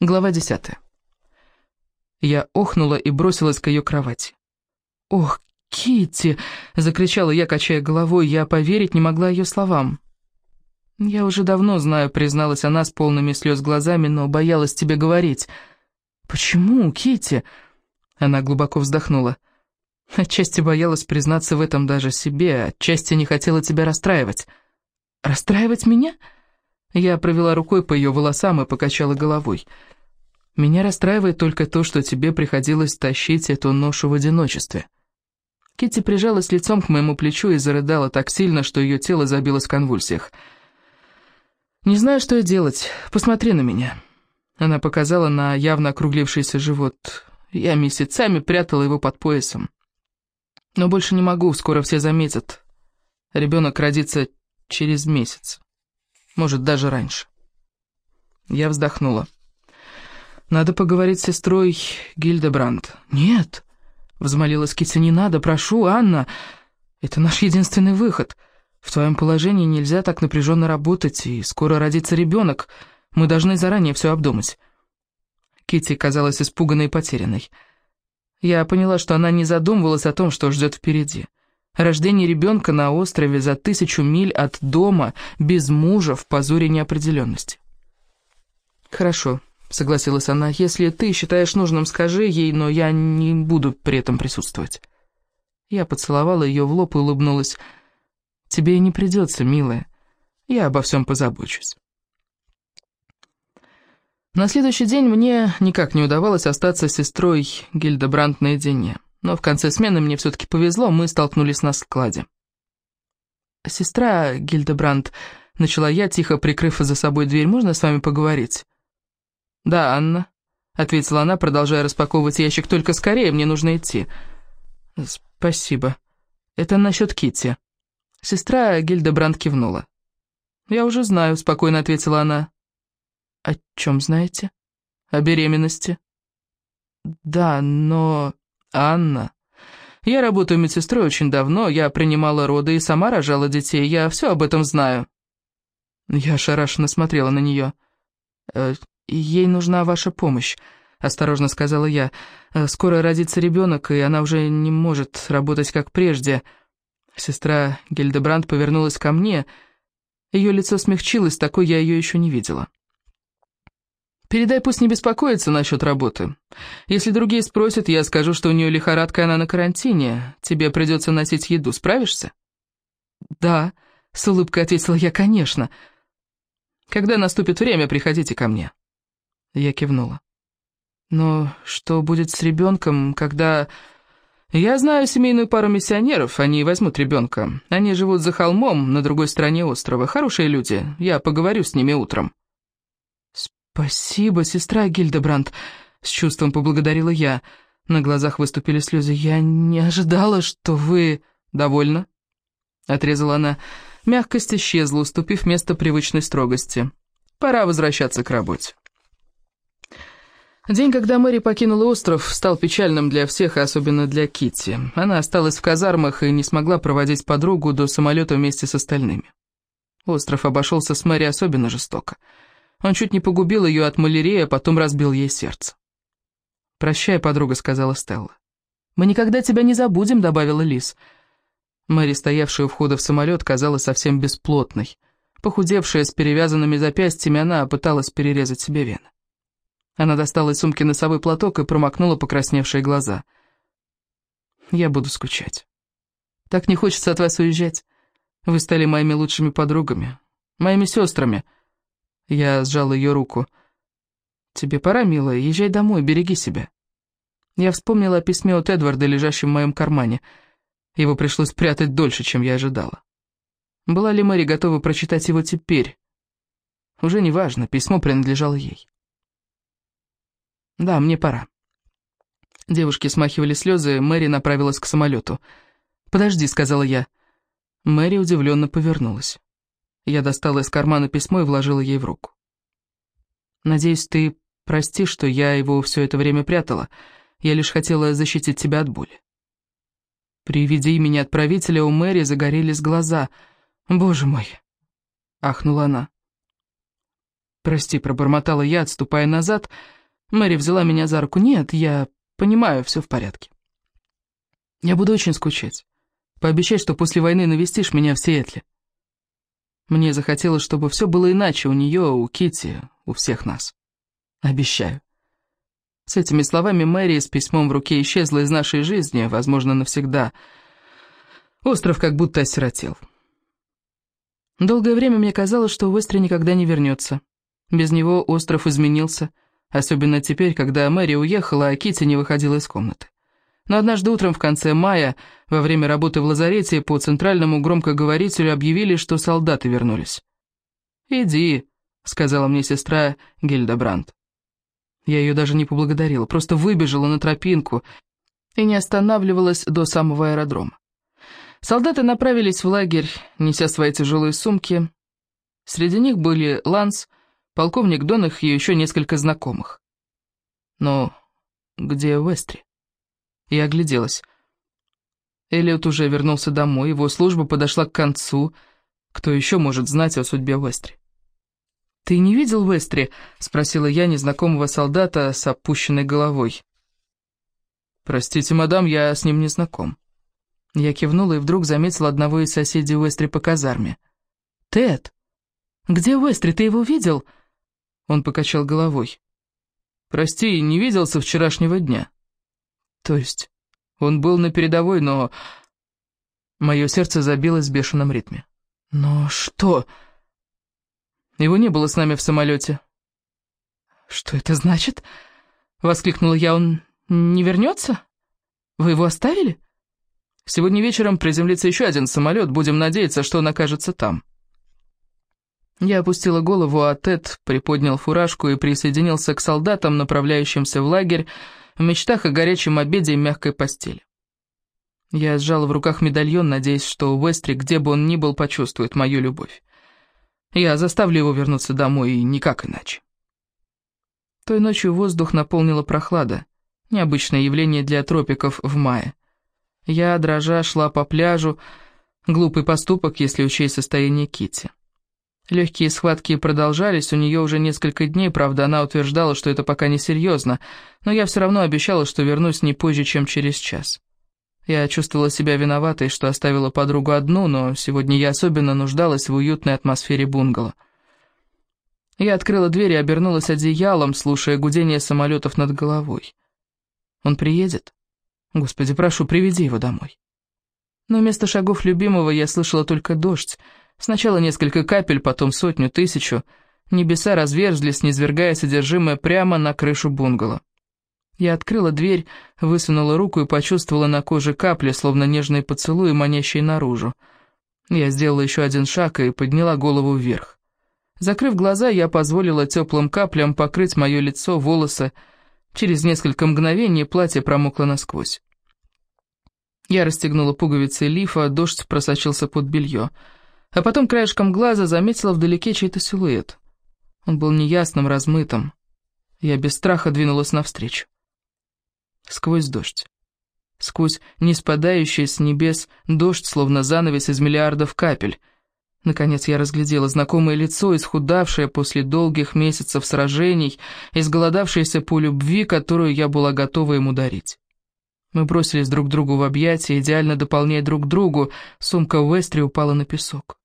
Глава десятая. Я охнула и бросилась к ее кровати. «Ох, Китти! закричала я, качая головой. Я поверить не могла ее словам. «Я уже давно знаю», — призналась она с полными слез глазами, но боялась тебе говорить. «Почему, Китти? Она глубоко вздохнула. Отчасти боялась признаться в этом даже себе, отчасти не хотела тебя расстраивать. «Расстраивать меня?» Я провела рукой по ее волосам и покачала головой. «Меня расстраивает только то, что тебе приходилось тащить эту ношу в одиночестве». Китти прижалась лицом к моему плечу и зарыдала так сильно, что ее тело забилось в конвульсиях. «Не знаю, что делать. Посмотри на меня». Она показала на явно округлившийся живот. Я месяцами прятала его под поясом. Но больше не могу, скоро все заметят. Ребенок родится через месяц. Может, даже раньше. Я вздохнула. Надо поговорить с сестрой Гильдебранд. Нет, взмолилась Китти, не надо, прошу, Анна. Это наш единственный выход. В твоем положении нельзя так напряженно работать, и скоро родится ребенок. Мы должны заранее все обдумать. Китти казалась испуганной и потерянной. Я поняла, что она не задумывалась о том, что ждет впереди. Рождение ребенка на острове за тысячу миль от дома, без мужа, в позоре неопределенности. «Хорошо», — согласилась она, — «если ты считаешь нужным, скажи ей, но я не буду при этом присутствовать». Я поцеловала ее в лоб и улыбнулась. «Тебе и не придется, милая. Я обо всем позабочусь». На следующий день мне никак не удавалось остаться с сестрой Гильдебранд наедине. Но в конце смены мне все-таки повезло, мы столкнулись на складе. «Сестра Гильдебранд», — начала я, тихо прикрыв за собой дверь, — «можно с вами поговорить?» «Да, Анна», — ответила она, продолжая распаковывать ящик, — «только скорее, мне нужно идти». «Спасибо. Это насчет Китти. Сестра Гильдебранд кивнула. «Я уже знаю», — спокойно ответила она. «О чем знаете?» «О беременности». «Да, но...» «Анна, я работаю медсестрой очень давно, я принимала роды и сама рожала детей, я все об этом знаю». Я ошарашенно смотрела на нее. «Э, «Ей нужна ваша помощь», — осторожно сказала я. «Э, «Скоро родится ребенок, и она уже не может работать, как прежде». Сестра Гильдебранд повернулась ко мне. Ее лицо смягчилось, такой я ее еще не видела. Передай, пусть не беспокоится насчет работы. Если другие спросят, я скажу, что у нее лихорадка, она на карантине. Тебе придется носить еду. Справишься?» «Да», — с улыбкой ответила я, — «конечно». «Когда наступит время, приходите ко мне». Я кивнула. «Но что будет с ребенком, когда...» «Я знаю семейную пару миссионеров, они возьмут ребенка. Они живут за холмом на другой стороне острова. Хорошие люди, я поговорю с ними утром». «Спасибо, сестра Гильдебранд», — с чувством поблагодарила я. На глазах выступили слезы. «Я не ожидала, что вы...» «Довольно?» — отрезала она. Мягкость исчезла, уступив место привычной строгости. «Пора возвращаться к работе». День, когда Мэри покинула остров, стал печальным для всех, и особенно для Китти. Она осталась в казармах и не смогла проводить подругу до самолета вместе с остальными. Остров обошелся с Мэри особенно жестоко. Он чуть не погубил ее от малярии, а потом разбил ей сердце. «Прощай, подруга», — сказала Стелла. «Мы никогда тебя не забудем», — добавила Лис. Мэри, стоявшая у входа в самолет, казалась совсем бесплотной. Похудевшая, с перевязанными запястьями, она пыталась перерезать себе вены. Она достала из сумки носовой платок и промокнула покрасневшие глаза. «Я буду скучать. Так не хочется от вас уезжать. Вы стали моими лучшими подругами, моими сестрами». Я сжал ее руку. «Тебе пора, милая, езжай домой, береги себя». Я вспомнила о письме от Эдварда, лежащем в моем кармане. Его пришлось прятать дольше, чем я ожидала. Была ли Мэри готова прочитать его теперь? Уже не важно, письмо принадлежало ей. «Да, мне пора». Девушки смахивали слезы, Мэри направилась к самолету. «Подожди», — сказала я. Мэри удивленно повернулась. Я достала из кармана письмо и вложила ей в руку. «Надеюсь, ты простишь, что я его все это время прятала. Я лишь хотела защитить тебя от боли». При виде имени отправителя у Мэри загорелись глаза. «Боже мой!» — ахнула она. «Прости», — пробормотала я, отступая назад. Мэри взяла меня за руку. «Нет, я понимаю, все в порядке». «Я буду очень скучать. Пообещай, что после войны навестишь меня в Сиэтле». Мне захотелось, чтобы все было иначе у нее, у Кити, у всех нас. Обещаю. С этими словами Мэри с письмом в руке исчезла из нашей жизни, возможно, навсегда. Остров как будто осиротел. Долгое время мне казалось, что Уэстри никогда не вернется. Без него остров изменился, особенно теперь, когда Мэри уехала, а Кити не выходила из комнаты. Но однажды утром в конце мая, во время работы в лазарете, по центральному громкоговорителю объявили, что солдаты вернулись. «Иди», — сказала мне сестра Гильда Брандт. Я ее даже не поблагодарила, просто выбежала на тропинку и не останавливалась до самого аэродрома. Солдаты направились в лагерь, неся свои тяжелые сумки. Среди них были Ланс, полковник Донах и еще несколько знакомых. Но где Вестри? Я огляделась. Элliot уже вернулся домой, его служба подошла к концу. Кто еще может знать о судьбе Вестри? «Ты не видел Вестри?» — спросила я незнакомого солдата с опущенной головой. «Простите, мадам, я с ним не знаком». Я кивнула и вдруг заметила одного из соседей Вестри по казарме. «Тед! Где Вестри? Ты его видел?» Он покачал головой. «Прости, не видел со вчерашнего дня». «То есть он был на передовой, но...» Мое сердце забилось в бешеном ритме. «Но что?» Его не было с нами в самолете». «Что это значит?» — воскликнула я. «Он не вернется? Вы его оставили?» «Сегодня вечером приземлится еще один самолет. Будем надеяться, что он окажется там». Я опустила голову, а Тед приподнял фуражку и присоединился к солдатам, направляющимся в лагерь, в мечтах о горячем обеде и мягкой постели. Я сжала в руках медальон, надеясь, что Уэстри, где бы он ни был, почувствует мою любовь. Я заставлю его вернуться домой, и никак иначе. Той ночью воздух наполнила прохлада, необычное явление для тропиков в мае. Я, дрожа, шла по пляжу, глупый поступок, если учесть состояние Кити. Легкие схватки продолжались, у нее уже несколько дней, правда, она утверждала, что это пока не серьезно, но я все равно обещала, что вернусь не позже, чем через час. Я чувствовала себя виноватой, что оставила подругу одну, но сегодня я особенно нуждалась в уютной атмосфере бунгало. Я открыла дверь и обернулась одеялом, слушая гудение самолетов над головой. Он приедет? Господи, прошу, приведи его домой. Но вместо шагов любимого я слышала только дождь. Сначала несколько капель, потом сотню, тысячу. Небеса разверзлись, низвергая содержимое прямо на крышу бунгало. Я открыла дверь, высунула руку и почувствовала на коже капли, словно нежные поцелуи, манящие наружу. Я сделала еще один шаг и подняла голову вверх. Закрыв глаза, я позволила теплым каплям покрыть мое лицо, волосы. Через несколько мгновений платье промокло насквозь. Я расстегнула пуговицы лифа, дождь просочился под белье. А потом краешком глаза заметила вдалеке чей-то силуэт. Он был неясным, размытым. Я без страха двинулась навстречу сквозь дождь. Сквозь неспадающий с небес дождь, словно занавес из миллиардов капель. Наконец я разглядела знакомое лицо, исхудавшее после долгих месяцев сражений, изголодавшееся по любви, которую я была готова ему дарить. Мы бросились друг другу в объятия, идеально дополняя друг другу. Сумка Уэстри упала на песок.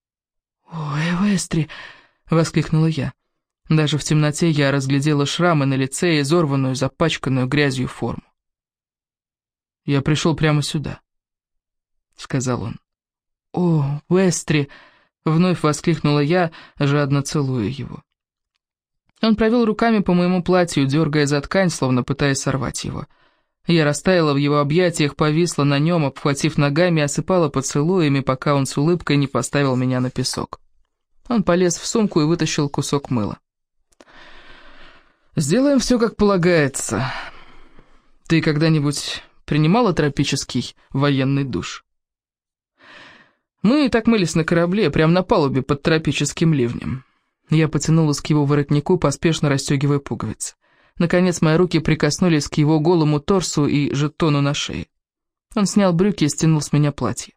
«Ой, Уэстри!» — воскликнула я. Даже в темноте я разглядела шрамы на лице и изорванную, запачканную грязью форму. Я пришел прямо сюда», — сказал он. «О, Уэстри!» — вновь воскликнула я, жадно целуя его. Он провел руками по моему платью, дергая за ткань, словно пытаясь сорвать его. Я растаяла в его объятиях, повисла на нем, обхватив ногами, осыпала поцелуями, пока он с улыбкой не поставил меня на песок. Он полез в сумку и вытащил кусок мыла. «Сделаем все, как полагается. Ты когда-нибудь принимала тропический военный душ. Мы так мылись на корабле, прямо на палубе под тропическим ливнем. Я потянулась к его воротнику, поспешно расстегивая пуговицы. Наконец мои руки прикоснулись к его голому торсу и жетону на шее. Он снял брюки и стянул с меня платье.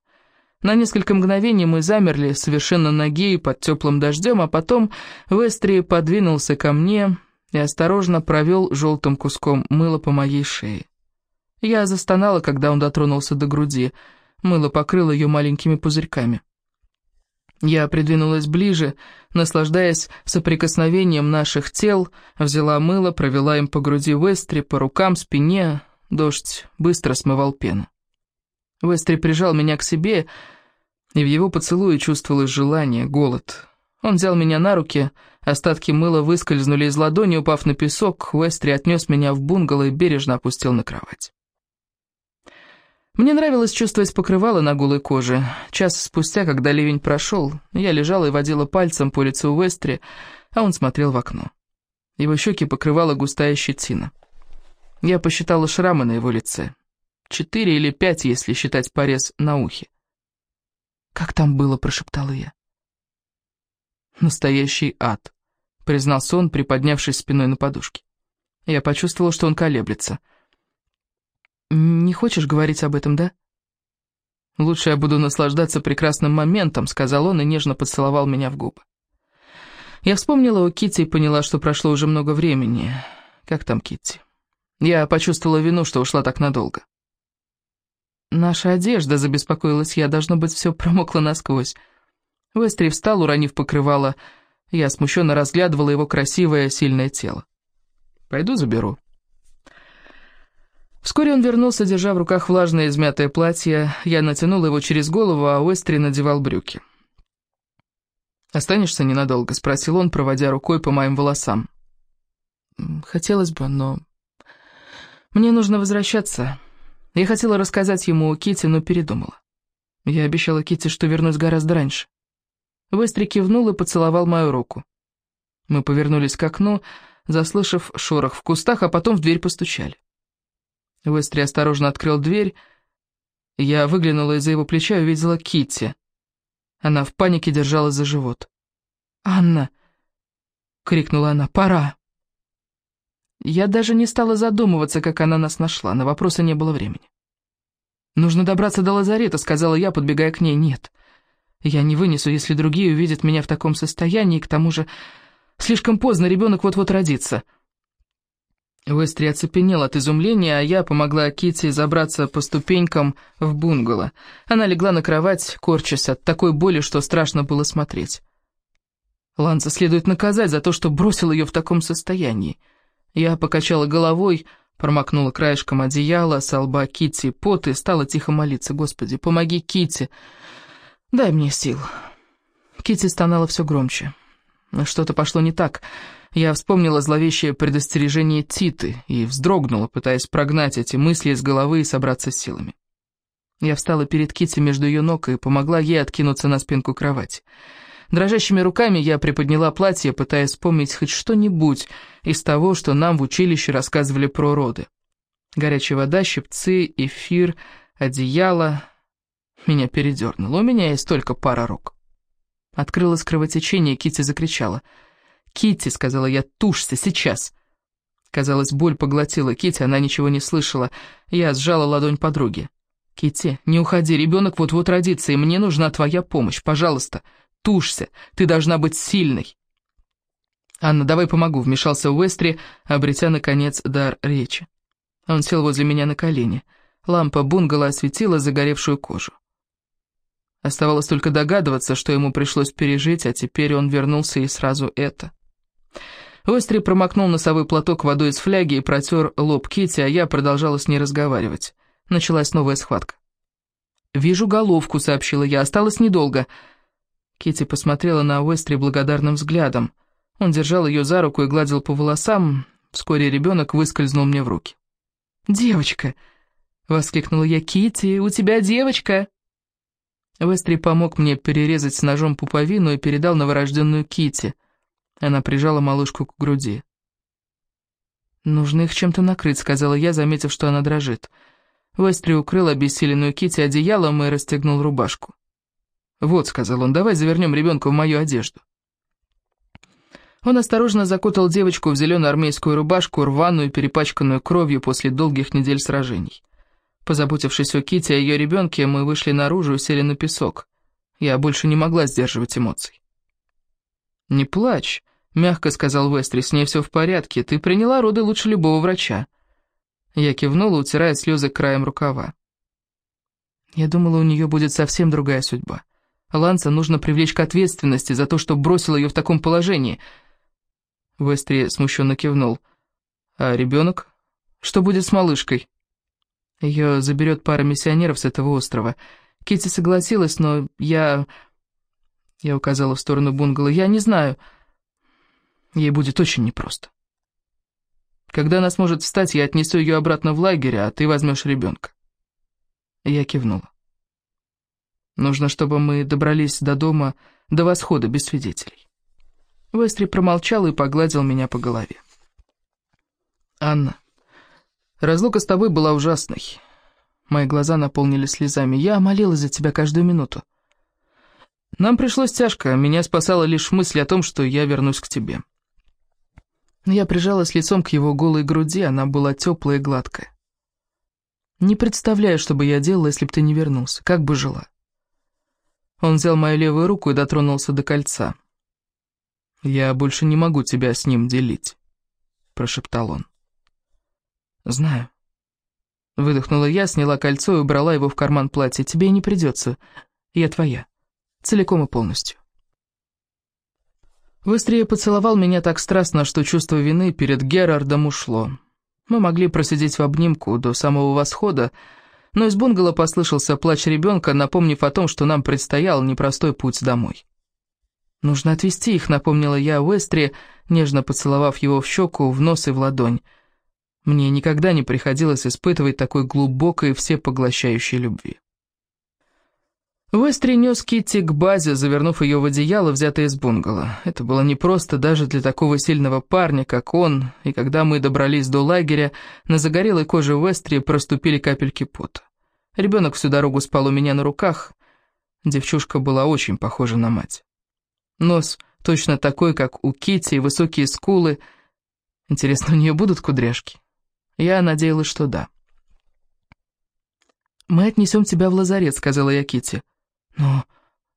На несколько мгновений мы замерли, совершенно ноги под теплым дождем, а потом Вестри подвинулся ко мне и осторожно провел желтым куском мыла по моей шее. Я застонала, когда он дотронулся до груди. Мыло покрыло ее маленькими пузырьками. Я придвинулась ближе, наслаждаясь соприкосновением наших тел, взяла мыло, провела им по груди Вестри, по рукам, спине. Дождь быстро смывал пену. Вестри прижал меня к себе, и в его поцелуе чувствовалось желание, голод. Он взял меня на руки, остатки мыла выскользнули из ладони, упав на песок, Вестри отнес меня в бунгало и бережно опустил на кровать. Мне нравилось чувствовать покрывало на голой коже. Час спустя, когда ливень прошел, я лежала и водила пальцем по лицу Вестри, а он смотрел в окно. Его щеки покрывала густая щетина. Я посчитала шрамы на его лице. Четыре или пять, если считать порез на ухе. «Как там было?» – прошептала я. «Настоящий ад», — признался он, приподнявшись спиной на подушке. Я почувствовала, что он колеблется – «Не хочешь говорить об этом, да?» «Лучше я буду наслаждаться прекрасным моментом», — сказал он и нежно поцеловал меня в губы. Я вспомнила о Китти и поняла, что прошло уже много времени. Как там Китти? Я почувствовала вину, что ушла так надолго. «Наша одежда», — забеспокоилась я, — «должно быть, все промокло насквозь». Вестри встал, уронив покрывало. Я смущенно разглядывала его красивое, сильное тело. «Пойду заберу». Вскоре он вернулся, держа в руках влажное измятое платье. Я натянула его через голову, а Уэстри надевал брюки. «Останешься ненадолго?» — спросил он, проводя рукой по моим волосам. «Хотелось бы, но... Мне нужно возвращаться. Я хотела рассказать ему о Ките, но передумала. Я обещала Ките, что вернусь гораздо раньше». Уэстри кивнул и поцеловал мою руку. Мы повернулись к окну, заслышав шорох в кустах, а потом в дверь постучали. Вестри осторожно открыл дверь. Я выглянула из-за его плеча и увидела Китти. Она в панике держалась за живот. «Анна!» — крикнула она. «Пора!» Я даже не стала задумываться, как она нас нашла. На вопросы не было времени. «Нужно добраться до лазарета», — сказала я, подбегая к ней. «Нет, я не вынесу, если другие увидят меня в таком состоянии, к тому же слишком поздно, ребенок вот-вот родится». Вестри оцепенел от изумления, а я помогла Кити забраться по ступенькам в бунгало. Она легла на кровать, корчась от такой боли, что страшно было смотреть. Ланса следует наказать за то, что бросил ее в таком состоянии. Я покачала головой, промокнула краешком одеяла, с лба Кити пот и стала тихо молиться. «Господи, помоги Кити, дай мне сил». Кити стонала все громче. Что-то пошло не так. Я вспомнила зловещее предостережение Титы и вздрогнула, пытаясь прогнать эти мысли из головы и собраться с силами. Я встала перед Кити между ее ног и помогла ей откинуться на спинку кровати. Дрожащими руками я приподняла платье, пытаясь вспомнить хоть что-нибудь из того, что нам в училище рассказывали про роды. Горячая вода, щипцы, эфир, одеяло. Меня передернуло. У меня есть только пара рук. Открылось кровотечение, Кити закричала — Китти, сказала я, — «тушься, сейчас!» Казалось, боль поглотила Китти, она ничего не слышала. Я сжала ладонь подруги. Китти, не уходи, ребенок вот-вот родится, и мне нужна твоя помощь. Пожалуйста, тушься, ты должна быть сильной». «Анна, давай помогу», — вмешался Уэстри, обретя, наконец, дар речи. Он сел возле меня на колени. Лампа бунгало осветила загоревшую кожу. Оставалось только догадываться, что ему пришлось пережить, а теперь он вернулся и сразу это. Остри промокнул носовой платок водой из фляги и протер лоб Кити, а я продолжала с ней разговаривать. Началась новая схватка. «Вижу головку», — сообщила я, — «осталось недолго». Кити посмотрела на Уэстри благодарным взглядом. Он держал ее за руку и гладил по волосам. Вскоре ребенок выскользнул мне в руки. «Девочка!» — воскликнула я. Кити, у тебя девочка!» Вестри помог мне перерезать с ножом пуповину и передал новорожденную Кити. Она прижала малышку к груди. «Нужно их чем-то накрыть», — сказала я, заметив, что она дрожит. Вестри укрыл обессиленную Кити одеялом и расстегнул рубашку. «Вот», — сказал он, — «давай завернем ребенка в мою одежду». Он осторожно закутал девочку в зеленую армейскую рубашку, рваную, перепачканную кровью после долгих недель сражений. Позаботившись о Ките и ее ребенке, мы вышли наружу и сели на песок. Я больше не могла сдерживать эмоций. «Не плачь», — мягко сказал Вестри, — «с ней все в порядке. Ты приняла роды лучше любого врача». Я кивнула, утирая слезы краем рукава. Я думала, у нее будет совсем другая судьба. Ланса нужно привлечь к ответственности за то, что бросил ее в таком положении. Вестри смущенно кивнул. «А ребенок? Что будет с малышкой?» Ее заберет пара миссионеров с этого острова. Кити согласилась, но я... Я указала в сторону бунгало. Я не знаю. Ей будет очень непросто. Когда она сможет встать, я отнесу ее обратно в лагерь, а ты возьмешь ребенка. Я кивнула. Нужно, чтобы мы добрались до дома до восхода без свидетелей. Вестри промолчал и погладил меня по голове. «Анна, разлука с тобой была ужасной. Мои глаза наполнились слезами. Я молилась за тебя каждую минуту. Нам пришлось тяжко, меня спасала лишь мысль о том, что я вернусь к тебе». Я прижалась лицом к его голой груди, она была теплая и гладкая. Не представляю, что бы я делала, если бы ты не вернулся, как бы жила. Он взял мою левую руку и дотронулся до кольца. «Я больше не могу тебя с ним делить», — прошептал он. «Знаю». Выдохнула я, сняла кольцо и убрала его в карман платья. «Тебе не придется. Я твоя. Целиком и полностью». Выстрее поцеловал меня так страстно, что чувство вины перед Герардом ушло. Мы могли просидеть в обнимку до самого восхода, но из бунгало послышался плач ребенка, напомнив о том, что нам предстоял непростой путь домой. «Нужно отвезти их», — напомнила я Уэстри, нежно поцеловав его в щеку, в нос и в ладонь. Мне никогда не приходилось испытывать такой глубокой всепоглощающей любви. Уэстри нес Китти к базе, завернув ее в одеяло, взятое из бунгало. Это было непросто даже для такого сильного парня, как он, и когда мы добрались до лагеря, на загорелой коже Уэстри проступили капельки пота. Ребенок всю дорогу спал у меня на руках. Девчушка была очень похожа на мать. Нос точно такой, как у Китти, и высокие скулы. Интересно, у нее будут кудряшки? Я надеялась, что да. «Мы отнесем тебя в лазарет», — сказала я Китти. «Но,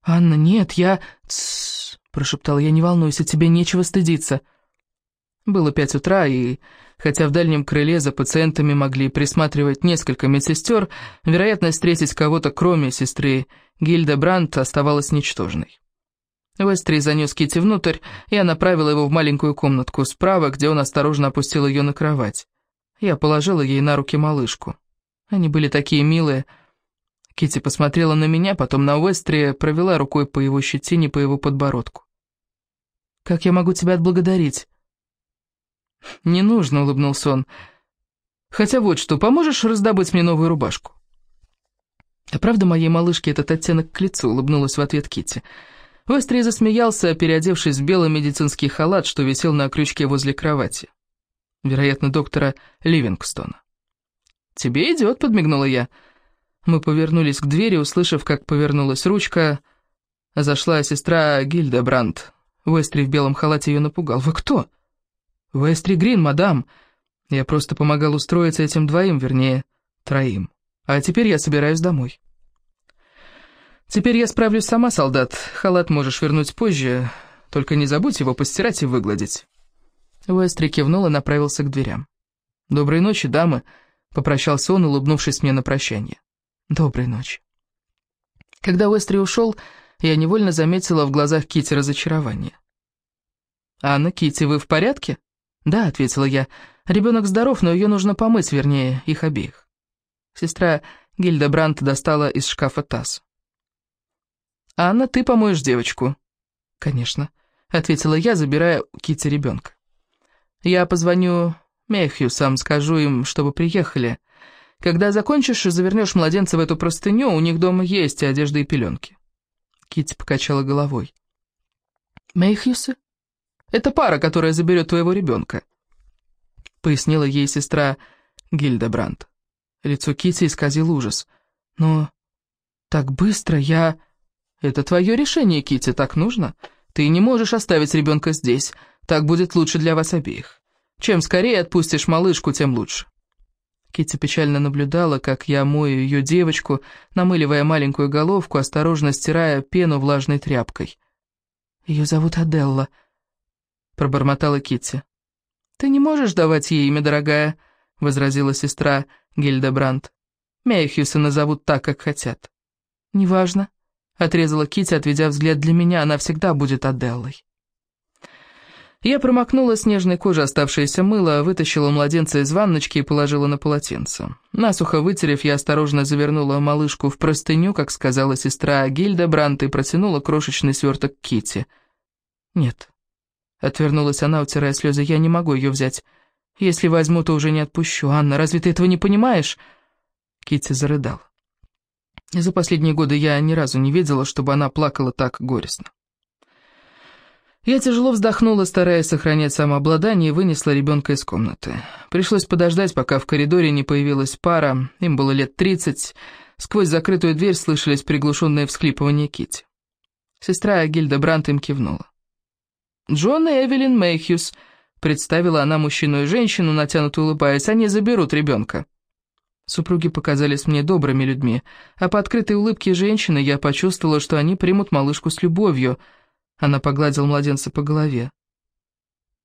Анна, нет, я...» «Тссс», — прошептал я, — «не волнуйся, тебе нечего стыдиться». Было пять утра, и хотя в дальнем крыле за пациентами могли присматривать несколько медсестер, вероятность встретить кого-то, кроме сестры Гильда Брандт, оставалась ничтожной. Вестри занес Кити внутрь, и я направила его в маленькую комнатку справа, где он осторожно опустил ее на кровать. Я положила ей на руки малышку. Они были такие милые, — Кити посмотрела на меня, потом на Уэстри, провела рукой по его щетине, по его подбородку. «Как я могу тебя отблагодарить?» «Не нужно», — улыбнулся он. «Хотя вот что, поможешь раздобыть мне новую рубашку?» «А правда моей малышке этот оттенок к лицу?» — улыбнулась в ответ Кити. Уэстри засмеялся, переодевшись в белый медицинский халат, что висел на крючке возле кровати. Вероятно, доктора Ливингстона. «Тебе идет», — подмигнула я. Мы повернулись к двери, услышав, как повернулась ручка. Зашла сестра Гильда Брандт. Вестри в белом халате ее напугал. «Вы кто?» «Вестри Грин, мадам. Я просто помогал устроиться этим двоим, вернее, троим. А теперь я собираюсь домой». «Теперь я справлюсь сама, солдат. Халат можешь вернуть позже, только не забудь его постирать и выгладить». Уэстри кивнул и направился к дверям. «Доброй ночи, дамы», — попрощался он, улыбнувшись мне на прощание. Доброй ночи. Когда Уэстри ушел, я невольно заметила в глазах Кити разочарование. «Анна, Кити, вы в порядке?» «Да», — ответила я. «Ребенок здоров, но ее нужно помыть, вернее, их обеих». Сестра Гильда Брант достала из шкафа таз. «Анна, ты помоешь девочку?» «Конечно», — ответила я, забирая у Кити ребенка. «Я позвоню Мехью, сам скажу им, чтобы приехали. Когда закончишь, завернешь младенца в эту простыню, у них дома есть одежда и пеленки». Китти покачала головой. «Мейхьюсы? Это пара, которая заберет твоего ребенка», — пояснила ей сестра Гильдебранд. Лицо Китти исказил ужас. «Но так быстро я...» «Это твое решение, Китти, так нужно. Ты не можешь оставить ребенка здесь. Так будет лучше для вас обеих. Чем скорее отпустишь малышку, тем лучше». Китти печально наблюдала, как я мою ее девочку, намыливая маленькую головку, осторожно стирая пену влажной тряпкой. «Ее зовут Аделла», — пробормотала Китти. «Ты не можешь давать ей имя, дорогая», — возразила сестра Гильдебранд. «Мейхьюса назовут так, как хотят». «Неважно», — отрезала Китти, отведя взгляд для меня, она всегда будет Аделлой. Я промокнула снежной кожей оставшееся мыло, вытащила младенца из ванночки и положила на полотенце. Насухо вытерев, я осторожно завернула малышку в простыню, как сказала сестра Гильда Брант, и протянула крошечный сверток Кити. «Нет». Отвернулась она, утирая слезы. «Я не могу ее взять. Если возьму, то уже не отпущу. Анна, разве ты этого не понимаешь?» Кити зарыдал. За последние годы я ни разу не видела, чтобы она плакала так горестно. Я тяжело вздохнула, стараясь сохранять самообладание, и вынесла ребенка из комнаты. Пришлось подождать, пока в коридоре не появилась пара, им было лет тридцать. Сквозь закрытую дверь слышались приглушенные всхлипывания Кити. Сестра Гильда Брант им кивнула. «Джон и Эвелин Мэйхьюс», — представила она мужчину и женщину, натянуто улыбаясь, — «они заберут ребенка». Супруги показались мне добрыми людьми, а по открытой улыбке женщины я почувствовала, что они примут малышку с любовью — она погладила младенца по голове.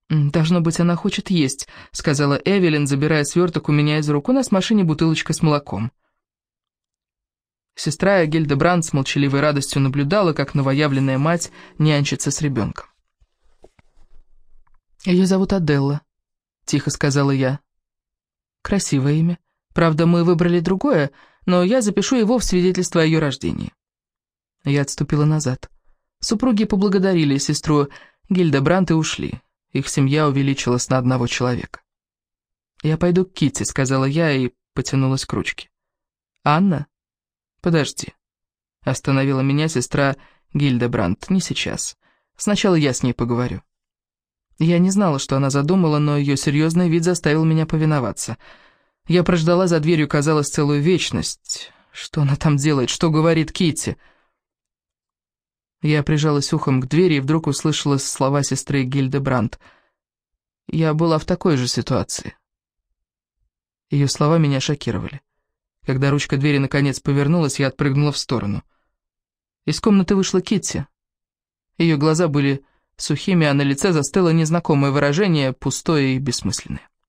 «Должно быть, она хочет есть», — сказала Эвелин, забирая сверток у меня из рук. «У нас в машине бутылочка с молоком». Сестра Гельда Бранд с молчаливой радостью наблюдала, как новоявленная мать нянчится с ребенком. «Ее зовут Аделла», — тихо сказала я. «Красивое имя. Правда, мы выбрали другое, но я запишу его в свидетельство о ее рождении». Я отступила назад. Супруги поблагодарили сестру Гильдебрант и ушли. Их семья увеличилась на одного человека. «Я пойду к Китти, сказала я и потянулась к ручке. «Анна? Подожди». Остановила меня сестра Гильдебрант. «Не сейчас. Сначала я с ней поговорю». Я не знала, что она задумала, но ее серьезный вид заставил меня повиноваться. Я прождала за дверью, казалось, целую вечность. Что она там делает? Что говорит Китти? Я прижалась ухом к двери и вдруг услышала слова сестры Гильдебранд. Я была в такой же ситуации. Ее слова меня шокировали. Когда ручка двери наконец повернулась, я отпрыгнула в сторону. Из комнаты вышла Китти. Ее глаза были сухими, а на лице застыло незнакомое выражение, пустое и бессмысленное.